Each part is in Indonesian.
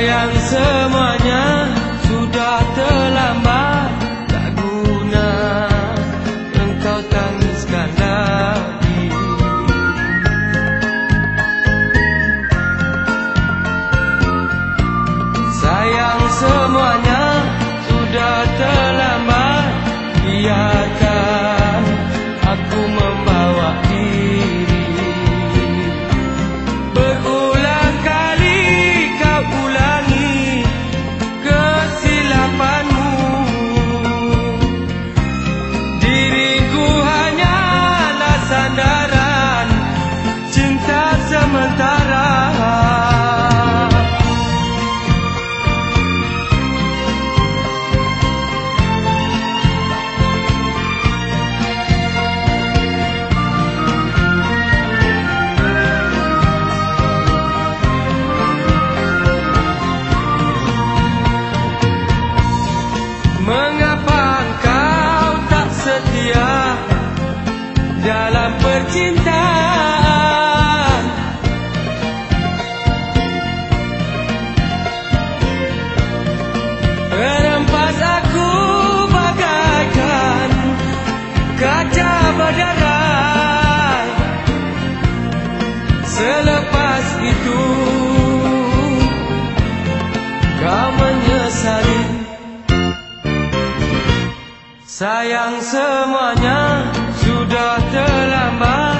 Yang semua dalam percintaan. Sayang semuanya sudah terlambat.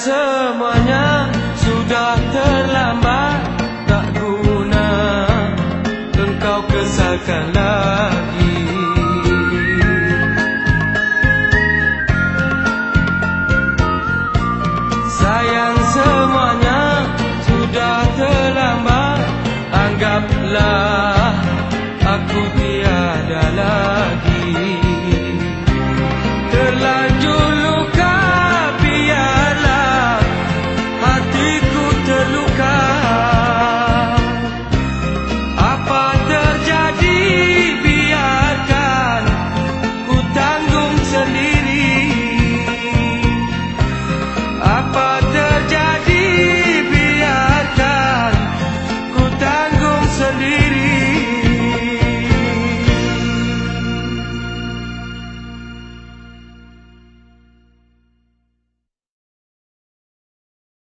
semuanya sudah terlambat Tak guna engkau kesalkan lagi. Sayang semuanya sudah terlambat Anggaplah aku tiada